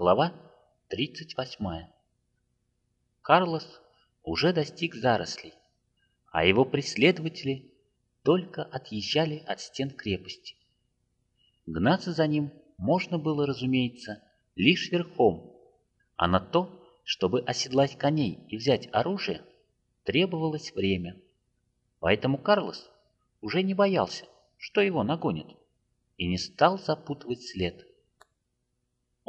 Глава 38. Карлос уже достиг зарослей, а его преследователи только отъезжали от стен крепости. Гнаться за ним можно было, разумеется, лишь верхом, а на то, чтобы оседлать коней и взять оружие, требовалось время. Поэтому Карлос уже не боялся, что его нагонят, и не стал запутывать след.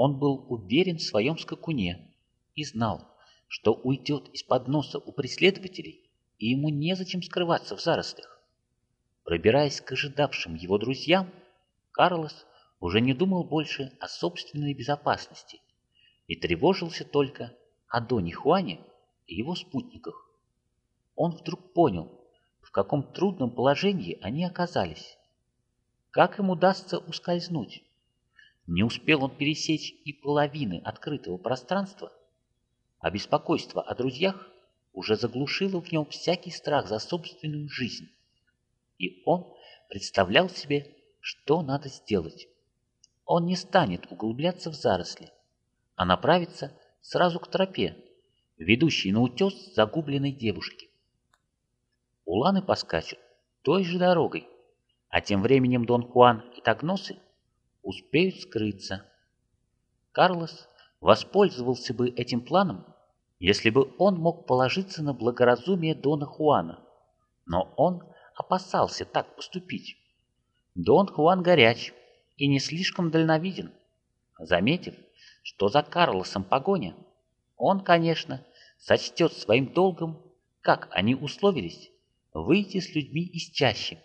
Он был уверен в своем скакуне и знал, что уйдет из-под носа у преследователей, и ему незачем скрываться в зарослях. Пробираясь к ожидавшим его друзьям, Карлос уже не думал больше о собственной безопасности и тревожился только о Доне Хуане и его спутниках. Он вдруг понял, в каком трудном положении они оказались. Как им удастся ускользнуть? Не успел он пересечь и половины открытого пространства, а беспокойство о друзьях уже заглушило в нем всякий страх за собственную жизнь. И он представлял себе, что надо сделать. Он не станет углубляться в заросли, а направится сразу к тропе, ведущей на утес загубленной девушки. Уланы поскачут той же дорогой, а тем временем Дон Хуан и Тагносы успеют скрыться. Карлос воспользовался бы этим планом, если бы он мог положиться на благоразумие Дона Хуана, но он опасался так поступить. Дон Хуан горяч и не слишком дальновиден. Заметив, что за Карлосом погоня, он, конечно, сочтет своим долгом, как они условились, выйти с людьми из чащи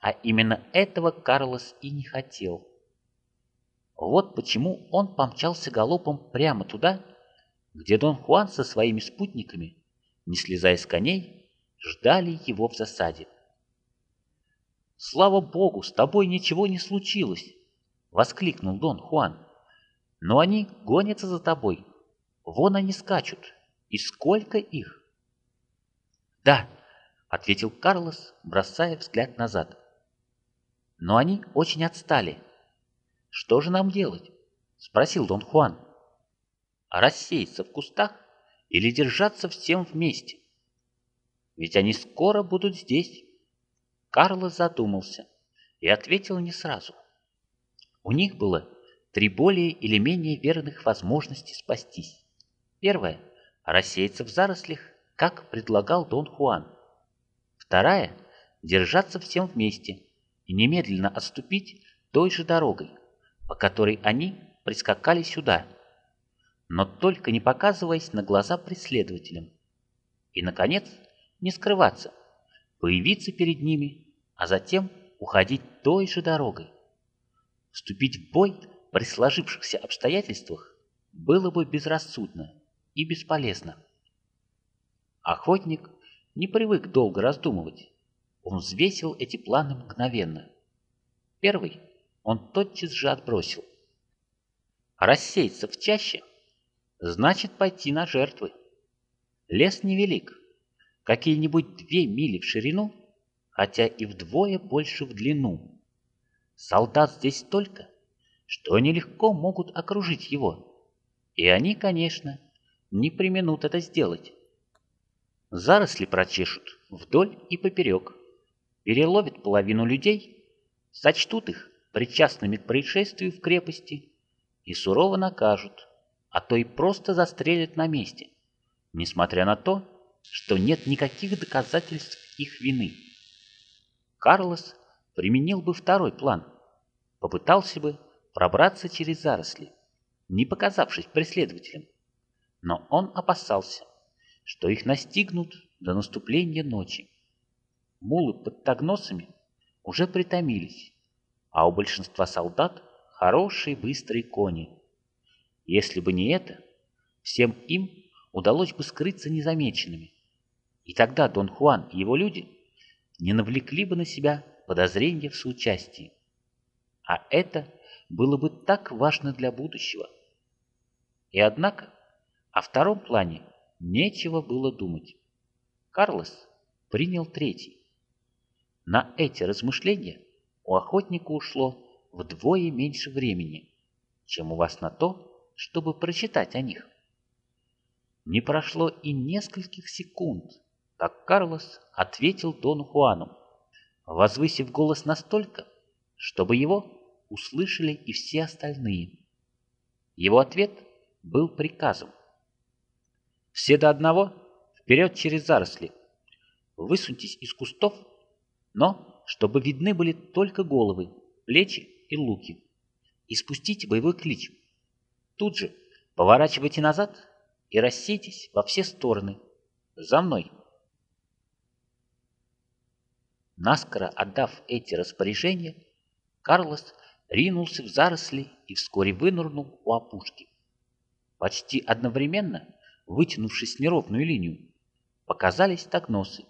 а именно этого Карлос и не хотел. Вот почему он помчался галопом прямо туда, где Дон Хуан со своими спутниками, не слезая с коней, ждали его в засаде. «Слава Богу, с тобой ничего не случилось!» — воскликнул Дон Хуан. «Но они гонятся за тобой. Вон они скачут. И сколько их!» «Да!» — ответил Карлос, бросая взгляд назад но они очень отстали. Что же нам делать? Спросил Дон Хуан. А рассеяться в кустах или держаться всем вместе? Ведь они скоро будут здесь. Карлос задумался и ответил не сразу. У них было три более или менее верных возможности спастись. Первая – рассеяться в зарослях, как предлагал Дон Хуан. Вторая – держаться всем вместе – и немедленно отступить той же дорогой, по которой они прискакали сюда, но только не показываясь на глаза преследователям. И, наконец, не скрываться, появиться перед ними, а затем уходить той же дорогой. Вступить в бой при сложившихся обстоятельствах было бы безрассудно и бесполезно. Охотник не привык долго раздумывать он взвесил эти планы мгновенно. Первый он тотчас же отбросил. Рассеяться в чаще значит пойти на жертвы. Лес невелик, какие-нибудь две мили в ширину, хотя и вдвое больше в длину. Солдат здесь столько, что они легко могут окружить его. И они, конечно, не применут это сделать. Заросли прочешут вдоль и поперек переловят половину людей, сочтут их причастными к происшествию в крепости и сурово накажут, а то и просто застрелят на месте, несмотря на то, что нет никаких доказательств их вины. Карлос применил бы второй план, попытался бы пробраться через заросли, не показавшись преследователем, но он опасался, что их настигнут до наступления ночи. Мулы под тагносами уже притомились, а у большинства солдат хорошие быстрые кони. Если бы не это, всем им удалось бы скрыться незамеченными. И тогда Дон Хуан и его люди не навлекли бы на себя подозрения в соучастии. А это было бы так важно для будущего. И однако о втором плане нечего было думать. Карлос принял третий. На эти размышления у охотника ушло вдвое меньше времени, чем у вас на то, чтобы прочитать о них. Не прошло и нескольких секунд, как Карлос ответил Дону Хуану, возвысив голос настолько, чтобы его услышали и все остальные. Его ответ был приказом. «Все до одного вперед через заросли. Высуньтесь из кустов, но чтобы видны были только головы, плечи и луки. И спустите боевой клич. Тут же поворачивайте назад и рассейтесь во все стороны. За мной!» Наскоро отдав эти распоряжения, Карлос ринулся в заросли и вскоре вынырнул у опушки. Почти одновременно, вытянувшись неровную линию, показались тагносы.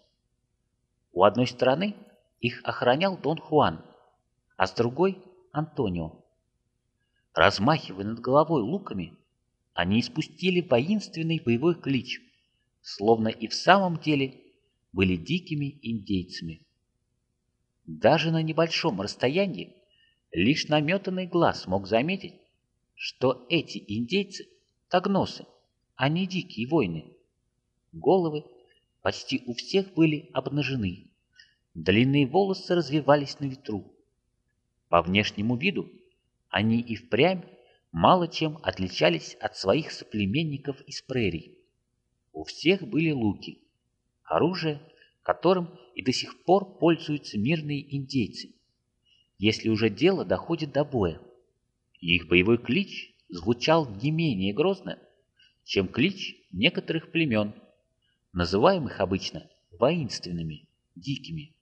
У одной стороны их охранял Дон Хуан, а с другой — Антонио. Размахивая над головой луками, они испустили воинственный боевой клич, словно и в самом деле были дикими индейцами. Даже на небольшом расстоянии лишь наметанный глаз мог заметить, что эти индейцы – тагносы, а не дикие войны. Головы почти у всех были обнажены, длинные волосы развивались на ветру. По внешнему виду они и впрямь мало чем отличались от своих соплеменников из прерий. У всех были луки, оружие, которым и до сих пор пользуются мирные индейцы, если уже дело доходит до боя. их боевой клич звучал не менее грозно, чем клич некоторых племен, называемых обычно воинственными, дикими.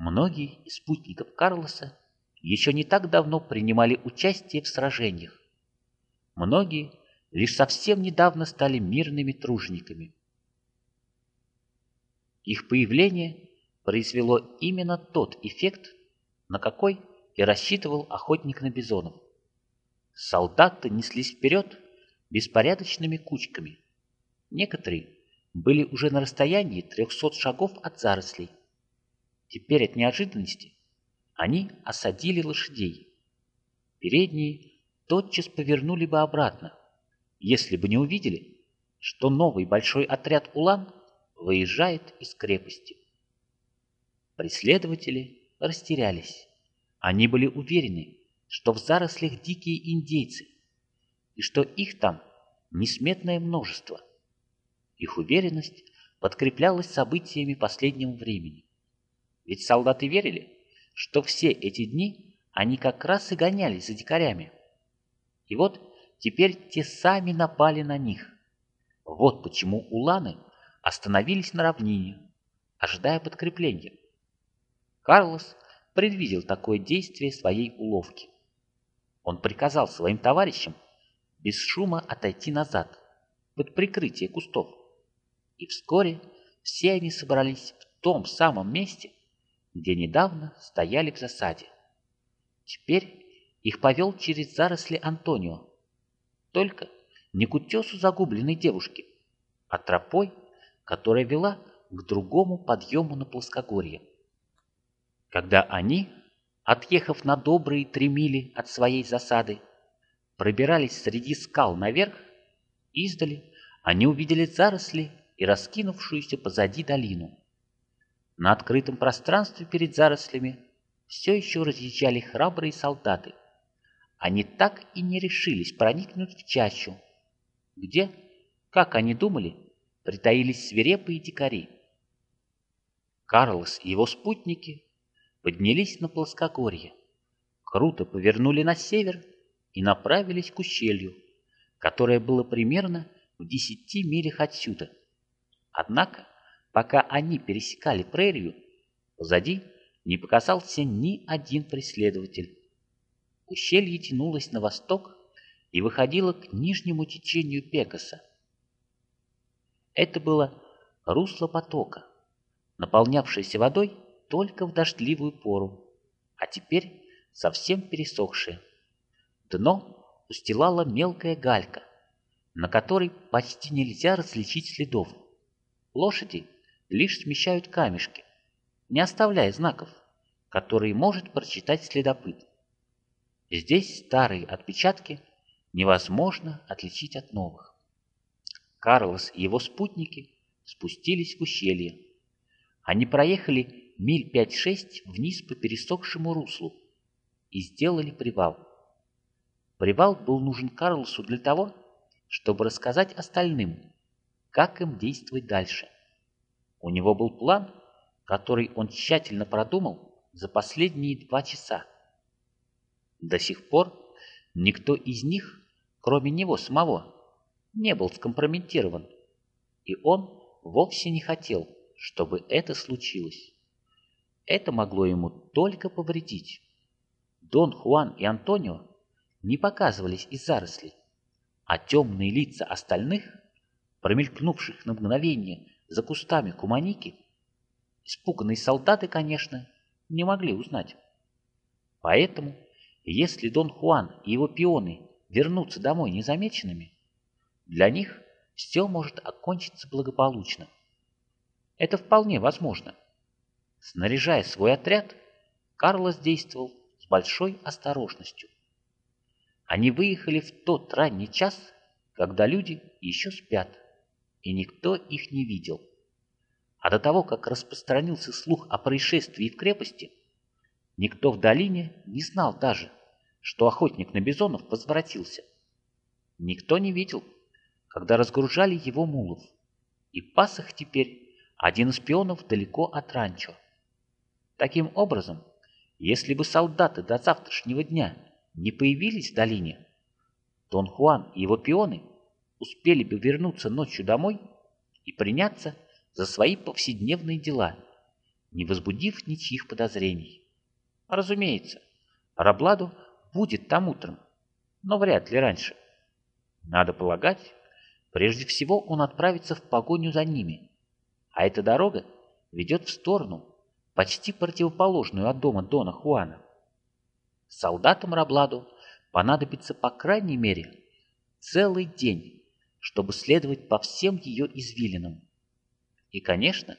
Многие из спутников Карлоса еще не так давно принимали участие в сражениях. Многие лишь совсем недавно стали мирными тружениками. Их появление произвело именно тот эффект, на какой и рассчитывал охотник на бизонов. Солдаты неслись вперед беспорядочными кучками. Некоторые были уже на расстоянии трехсот шагов от зарослей. Теперь от неожиданности они осадили лошадей. Передние тотчас повернули бы обратно, если бы не увидели, что новый большой отряд улан выезжает из крепости. Преследователи растерялись. Они были уверены, что в зарослях дикие индейцы, и что их там несметное множество. Их уверенность подкреплялась событиями последнего времени. Ведь солдаты верили, что все эти дни они как раз и гонялись за дикарями. И вот теперь те сами напали на них. Вот почему уланы остановились на равнине, ожидая подкрепления. Карлос предвидел такое действие своей уловки. Он приказал своим товарищам без шума отойти назад, под прикрытие кустов. И вскоре все они собрались в том самом месте, где недавно стояли в засаде. Теперь их повел через заросли Антонио. Только не к утесу загубленной девушки, а тропой, которая вела к другому подъему на плоскогорье. Когда они, отъехав на добрые три мили от своей засады, пробирались среди скал наверх, издали они увидели заросли и раскинувшуюся позади долину. На открытом пространстве перед зарослями все еще разъезжали храбрые солдаты. Они так и не решились проникнуть в чащу, где, как они думали, притаились свирепые дикари. Карлос и его спутники поднялись на плоскогорье, круто повернули на север и направились к ущелью, которое было примерно в десяти милях отсюда. Однако Пока они пересекали прерию, позади не показался ни один преследователь. Ущелье тянулось на восток и выходило к нижнему течению Пегаса. Это было русло потока, наполнявшееся водой только в дождливую пору, а теперь совсем пересохшее. Дно устилала мелкая галька, на которой почти нельзя различить следов. Лошади лишь смещают камешки, не оставляя знаков, которые может прочитать следопыт. Здесь старые отпечатки невозможно отличить от новых. Карлос и его спутники спустились в ущелье. Они проехали миль 5-6 вниз по пересохшему руслу и сделали привал. Привал был нужен Карлосу для того, чтобы рассказать остальным, как им действовать дальше. У него был план, который он тщательно продумал за последние два часа. До сих пор никто из них, кроме него самого, не был скомпрометирован, и он вовсе не хотел, чтобы это случилось. Это могло ему только повредить. Дон Хуан и Антонио не показывались из зарослей, а темные лица остальных, промелькнувших на мгновение за кустами куманики, испуганные солдаты, конечно, не могли узнать. Поэтому, если Дон Хуан и его пионы вернутся домой незамеченными, для них все может окончиться благополучно. Это вполне возможно. Снаряжая свой отряд, Карлос действовал с большой осторожностью. Они выехали в тот ранний час, когда люди еще спят, и никто их не видел. А до того, как распространился слух о происшествии в крепости, никто в долине не знал даже, что охотник на бизонов возвратился. Никто не видел, когда разгружали его мулов, и пас их теперь один из пионов далеко от ранчо. Таким образом, если бы солдаты до завтрашнего дня не появились в долине, Дон Хуан и его пионы успели бы вернуться ночью домой и приняться за свои повседневные дела, не возбудив ничьих подозрений. Разумеется, Рабладу будет там утром, но вряд ли раньше. Надо полагать, прежде всего он отправится в погоню за ними, а эта дорога ведет в сторону, почти противоположную от дома Дона Хуана. Солдатам Рабладу понадобится по крайней мере целый день, чтобы следовать по всем ее извилинам. И, конечно,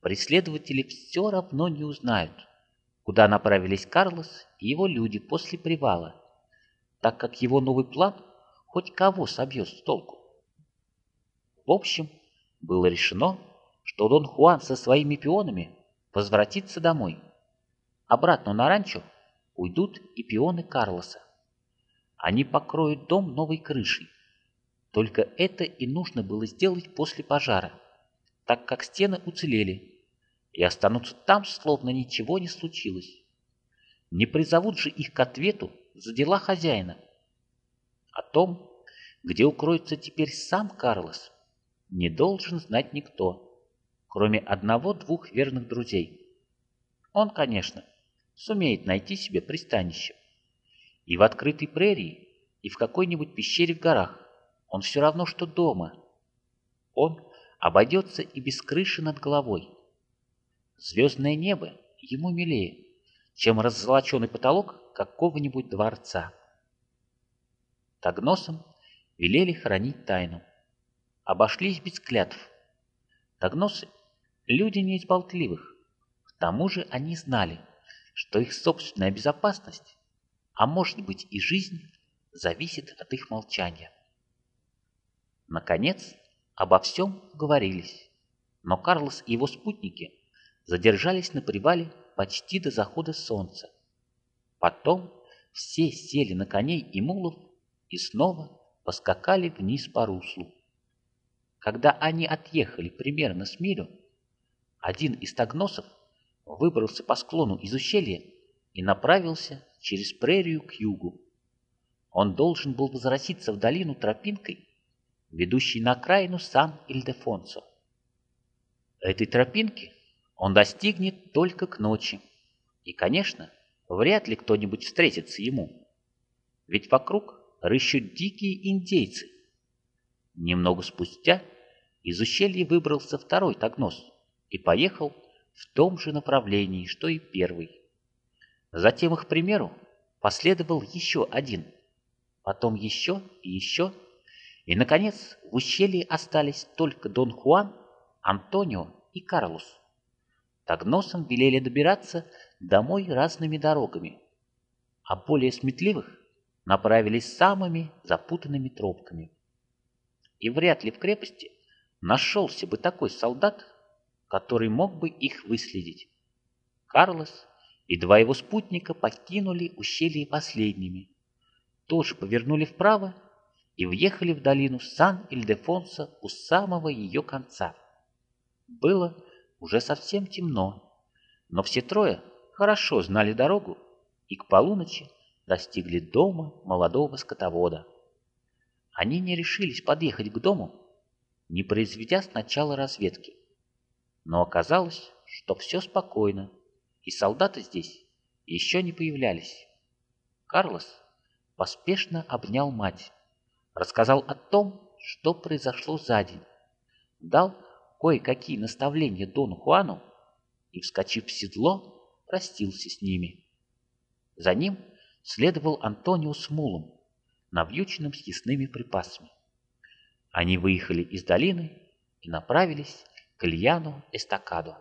преследователи все равно не узнают, куда направились Карлос и его люди после привала, так как его новый план хоть кого собьет с толку. В общем, было решено, что Дон Хуан со своими пионами возвратится домой. Обратно на ранчо уйдут и пионы Карлоса. Они покроют дом новой крышей. Только это и нужно было сделать после пожара, так как стены уцелели и останутся там, словно ничего не случилось. Не призовут же их к ответу за дела хозяина. О том, где укроется теперь сам Карлос, не должен знать никто, кроме одного-двух верных друзей. Он, конечно, сумеет найти себе пристанище. И в открытой прерии, и в какой-нибудь пещере в горах он все равно, что дома. Он обойдется и без крыши над головой. Звездное небо ему милее, чем раззолоченный потолок какого-нибудь дворца. Тагносом велели хранить тайну. Обошлись без клятв. Тагносы — люди не из болтливых. К тому же они знали — что их собственная безопасность, а может быть и жизнь, зависит от их молчания. Наконец, обо всем говорились, но Карлос и его спутники задержались на привале почти до захода солнца. Потом все сели на коней и мулов и снова поскакали вниз по руслу. Когда они отъехали примерно с милю, один из тагносов выбрался по склону из ущелья и направился через прерию к югу. Он должен был возвратиться в долину тропинкой, ведущей на окраину Сан-Ильдефонсо. Этой тропинки он достигнет только к ночи, и, конечно, вряд ли кто-нибудь встретится ему, ведь вокруг рыщут дикие индейцы. Немного спустя из ущелья выбрался второй Тагнос и поехал в том же направлении, что и первый. Затем их примеру последовал еще один, потом еще и еще, и, наконец, в ущелье остались только Дон Хуан, Антонио и Карлос. Тагносам велели добираться домой разными дорогами, а более сметливых направились самыми запутанными тропками. И вряд ли в крепости нашелся бы такой солдат, который мог бы их выследить. Карлос и два его спутника покинули ущелье последними, тоже повернули вправо и въехали в долину Сан-Ильдефонса у самого ее конца. Было уже совсем темно, но все трое хорошо знали дорогу и к полуночи достигли дома молодого скотовода. Они не решились подъехать к дому, не произведя сначала разведки. Но оказалось, что все спокойно, и солдаты здесь еще не появлялись. Карлос поспешно обнял мать, рассказал о том, что произошло за день, дал кое-какие наставления Дону Хуану и, вскочив в седло, простился с ними. За ним следовал Антонио с мулом, навьюченным съестными припасами. Они выехали из долины и направились к Ильяну Эстакадо.